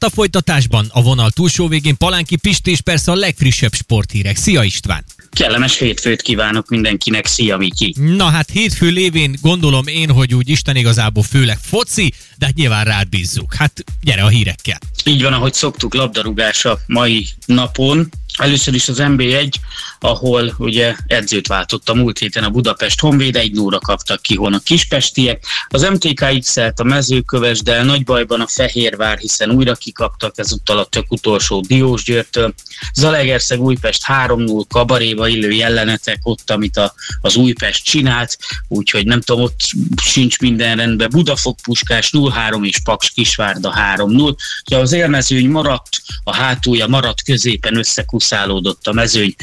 Sport a folytatásban, a vonal túlsó végén Palánki Pisti és persze a legfrissebb sporthírek. Szia István! Kellemes hétfőt kívánok mindenkinek, szia Miki! Na hát hétfő lévén gondolom én, hogy úgy Isten igazából főleg foci, de hát nyilván rád bízzuk. Hát gyere a hírekkel. Így van, ahogy szoktuk, labdarúgás a mai napon. Először is az NB1, ahol ugye edzőt váltott a múlt héten a Budapest Honvéd, egy nóra kaptak ki hon a kispestiek. Az MTK x a mezőköves, de nagy bajban a Fehérvár, hiszen újra kikaptak ezúttal a tök utolsó Diós Győrtől. Zalegerszeg Újpest 3-0 kabaréba illő jelenetek ott, amit a, az Újpest csinált, úgyhogy nem tudom, ott sincs minden rendben. Budafok Puskás 0-3 és Paks Kisvárda 3-0. Ugye az élmezőny maradt, a hátulja maradt, középen összekuszálódott a mezőny,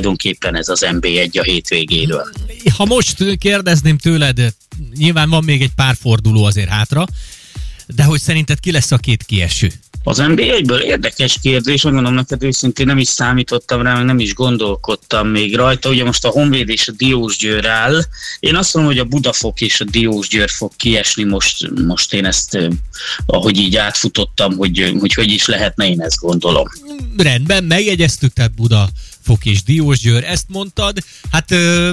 tulajdonképpen ez az NB1 a hétvégéről. Ha most kérdezném tőled, nyilván van még egy pár forduló azért hátra, de hogy szerinted ki lesz a két kieső? Az NBA-ből érdekes kérdés, megmondom neked őszintén, nem is számítottam rá, nem is gondolkodtam még rajta. Ugye most a Honvéd és a Diósgyőr áll. Én azt mondom, hogy a Budafok és a Diósgyőr fog kiesni, most, most én ezt, eh, ahogy így átfutottam, hogy, hogy hogy is lehetne, én ezt gondolom. Rendben, megjegyeztük, tehát Buda, Fok és Diósgyőr, ezt mondtad. Hát ö,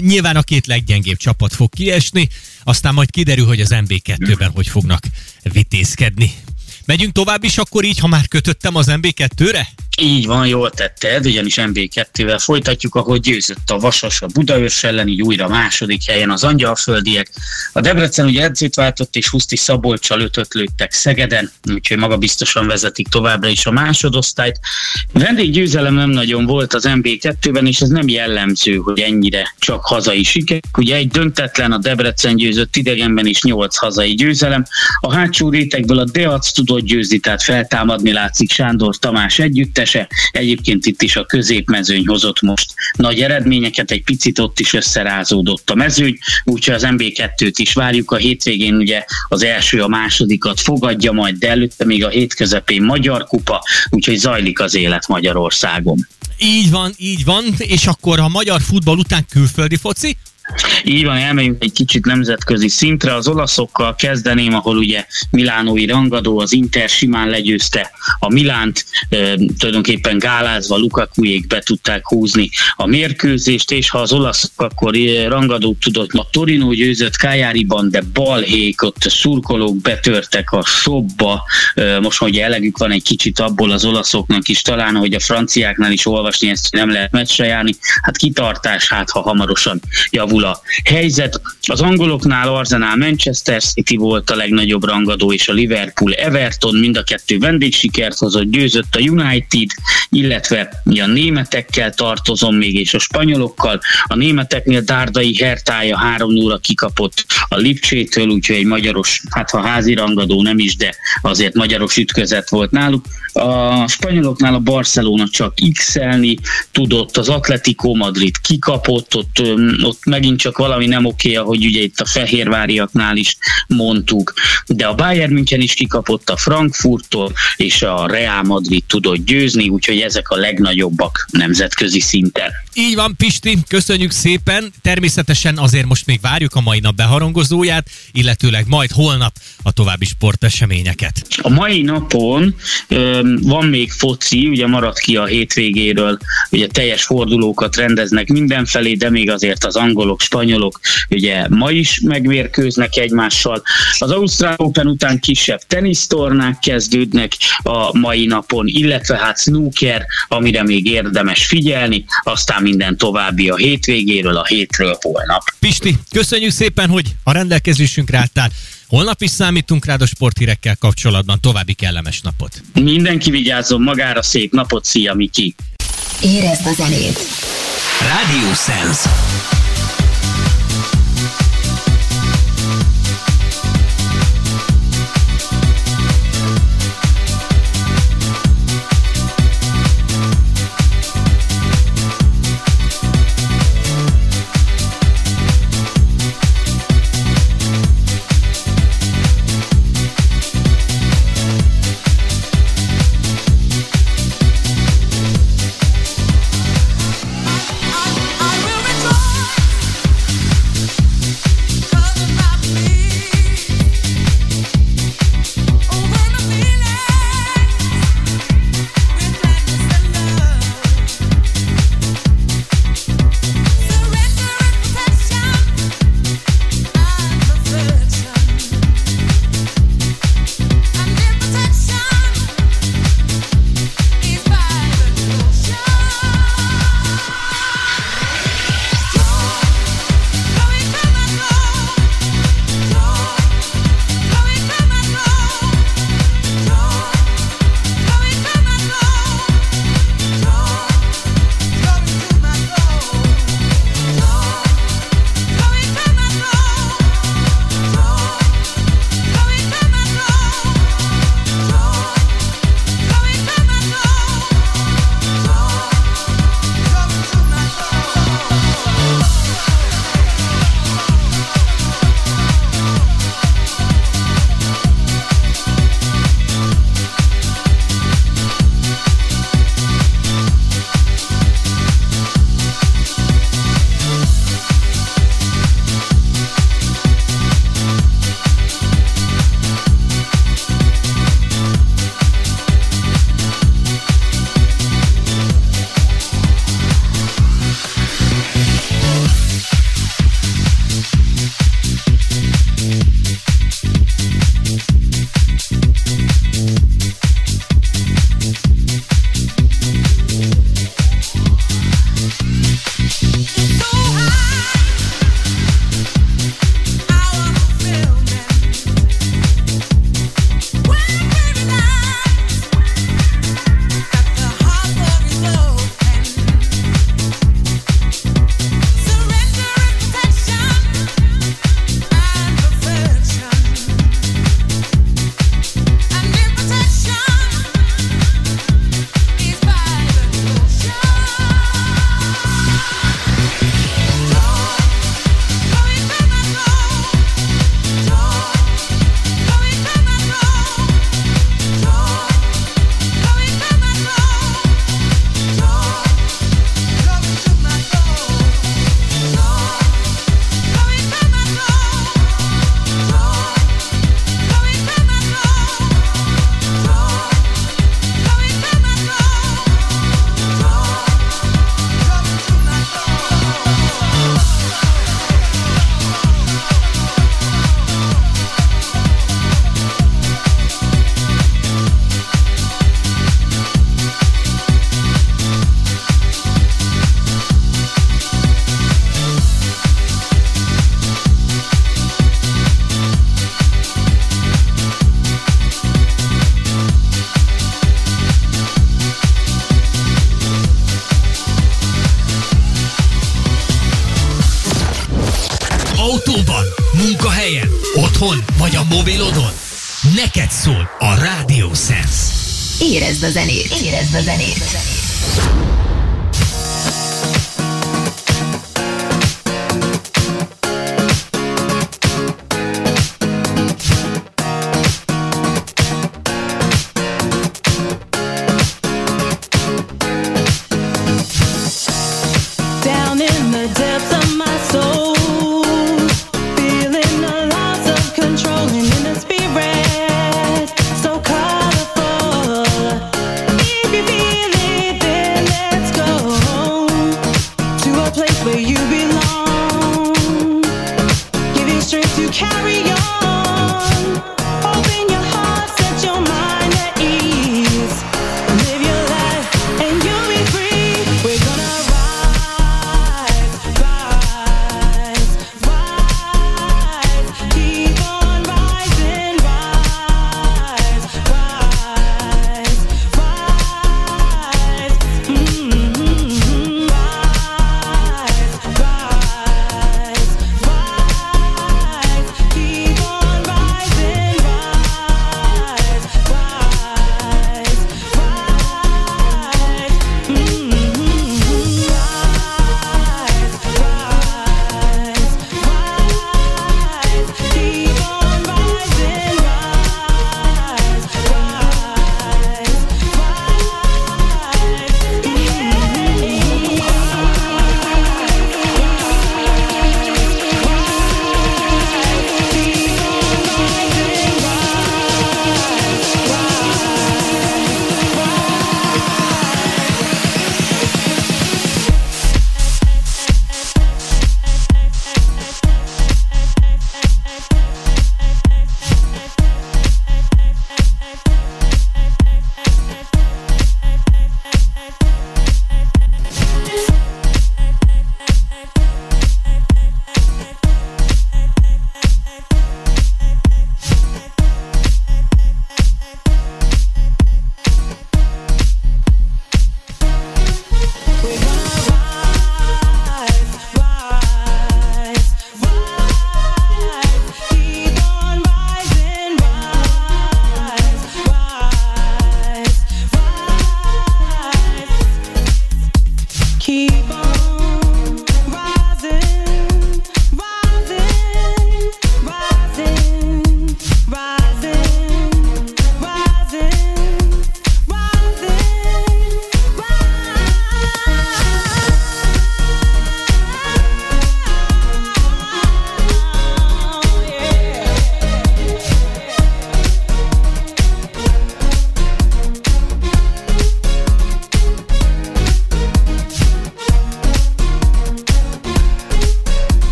nyilván a két leggyengébb csapat fog kiesni, aztán majd kiderül, hogy az MB2-ben hogy fognak vitézkedni. Megyünk tovább is akkor így, ha már kötöttem az MB2-re? Így van, jól tetted, ugyanis MB2-vel folytatjuk, ahogy győzött a Vasas a Budaörs ellen, így újra második helyen az Angyalföldiek. A Debrecen ugye edzőt váltott, és Huszti Szabolcsal ötöt lőttek Szegeden, úgyhogy maga biztosan vezetik továbbra is a másodosztályt. Vendéggyőzelem nem nagyon volt az MB2-ben, és ez nem jellemző, hogy ennyire csak hazai siker. Ugye egy döntetlen a Debrecen győzött idegenben is nyolc hazai győzelem. A hátsó rétegből a Deac tudott győzni, tehát feltámadni látszik Sándor Tamás együttese. Egyébként itt is a középmezőny hozott most nagy eredményeket, egy picit ott is összerázódott a mezőny, úgyhogy az MB2-t is várjuk. A hétvégén ugye az első, a másodikat fogadja majd, de előtte még a hét közepén Magyar Kupa, úgyhogy zajlik az élet Magyarországon. Így van, így van, és akkor a magyar futball után külföldi foci? Így van, elmegyünk egy kicsit nemzetközi szintre. Az olaszokkal kezdeném, ahol ugye Milánói rangadó, az Inter simán legyőzte a Milánt, e, tulajdonképpen gálázva Lukakuék be tudták húzni a mérkőzést, és ha az olaszok akkor rangadót tudott, a Torino győzött Kájáriban, de balhék, ott szurkolók betörtek a sobba, e, most ugye elegük van egy kicsit abból az olaszoknak is, talán, hogy a franciáknál is olvasni ezt, hogy nem lehet meccsre járni, hát kitartás, hát ha hamarosan javul a helyzet. Az angoloknál Arsenal Manchester City volt a legnagyobb rangadó, és a Liverpool Everton mind a kettő vendégsikert hozott, győzött a United, illetve mi a németekkel tartozom még, és a spanyolokkal. A németeknél Dárdai Hertája 3 0 kikapott a Lipcsétől, úgyhogy egy magyaros, hát ha házi rangadó nem is, de azért magyaros ütközet volt náluk. A spanyoloknál a Barcelona csak x-elni tudott, az Atletico Madrid kikapott, ott, ott megint csak valami nem oké, ahogy ugye itt a fehérváriaknál is mondtuk, de a Bayern München is kikapott a Frankfurttól, és a Real Madrid tudott győzni, úgyhogy ezek a legnagyobbak nemzetközi szinten. Így van, Pisti, köszönjük szépen. Természetesen azért most még várjuk a mai nap beharangozóját, illetőleg majd holnap a további sporteseményeket. A mai napon ö, van még foci, ugye maradt ki a hétvégéről, ugye teljes fordulókat rendeznek mindenfelé, de még azért az angolok, spanyolok ugye ma is megmérkőznek egymással. Az Ausztrál Open után kisebb tenisztornák kezdődnek a mai napon, illetve hát snooker, amire még érdemes figyelni, aztán minden további a hétvégéről, a hétről holnap. Pisti, köszönjük szépen, hogy a rendelkezésünkre álltál. Holnap is számítunk rád a sporthírekkel kapcsolatban. További kellemes napot. Mindenki vigyázzon magára, szép napot, szia Miki! Érezd a zenét! Radio Sense. Zenét!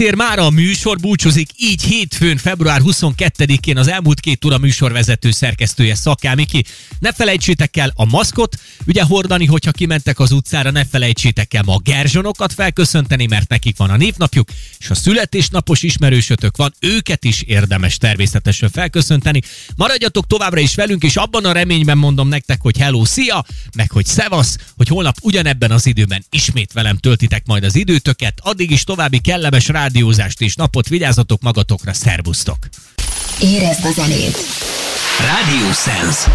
Véget ér már a műsor, búcsúzik így hétfőn, február 22-én az elmúlt két óra műsorvezető szerkesztője Szaká. Ne felejtsétek el a maszkot, ugye hordani, hogyha kimentek az utcára, ne felejtsétek el ma a gerzsonokat felköszönteni, mert nekik van a névnapjuk, és a születésnapos ismerősötök van, őket is érdemes természetesen felköszönteni. Maradjatok továbbra is velünk, és abban a reményben mondom nektek, hogy hello, szia, meg hogy szevasz, hogy holnap ugyanebben az időben ismét velem töltitek majd az időtöket. Addig is további kellemes rádiózást és napot, vigyázzatok magatokra, szervusztok! Érezd a zenét! Radio Sense.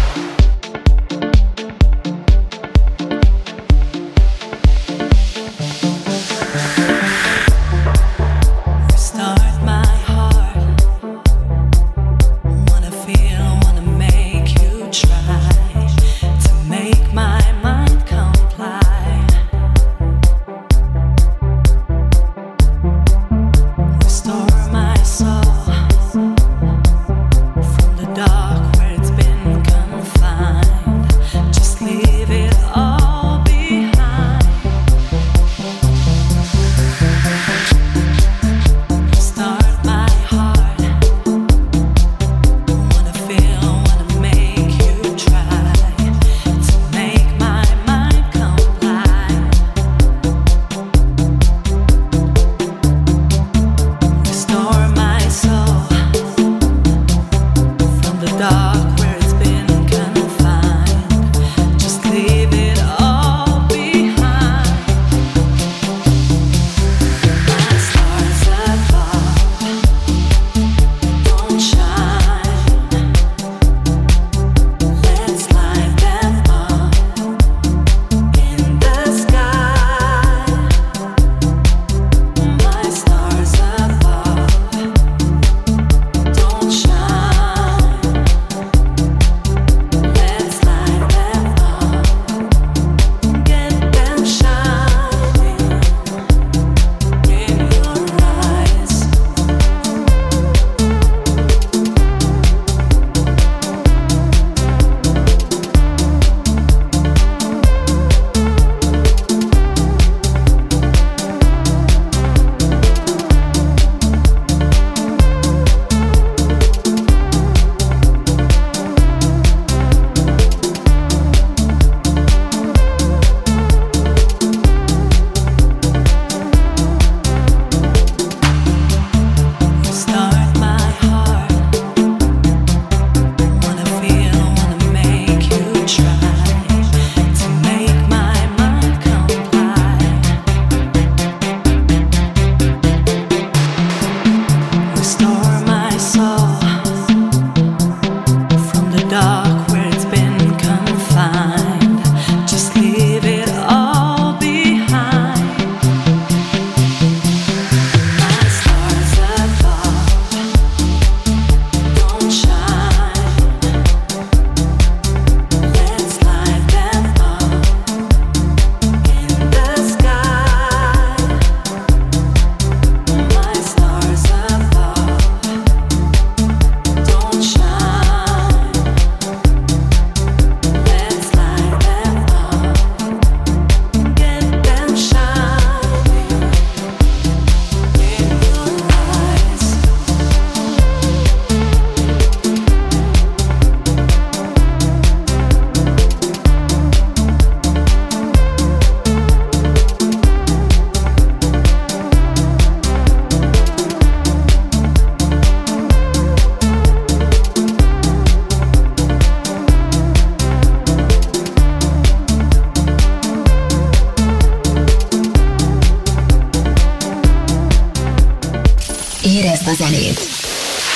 Érezd a zenét!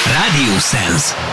Radio Sense.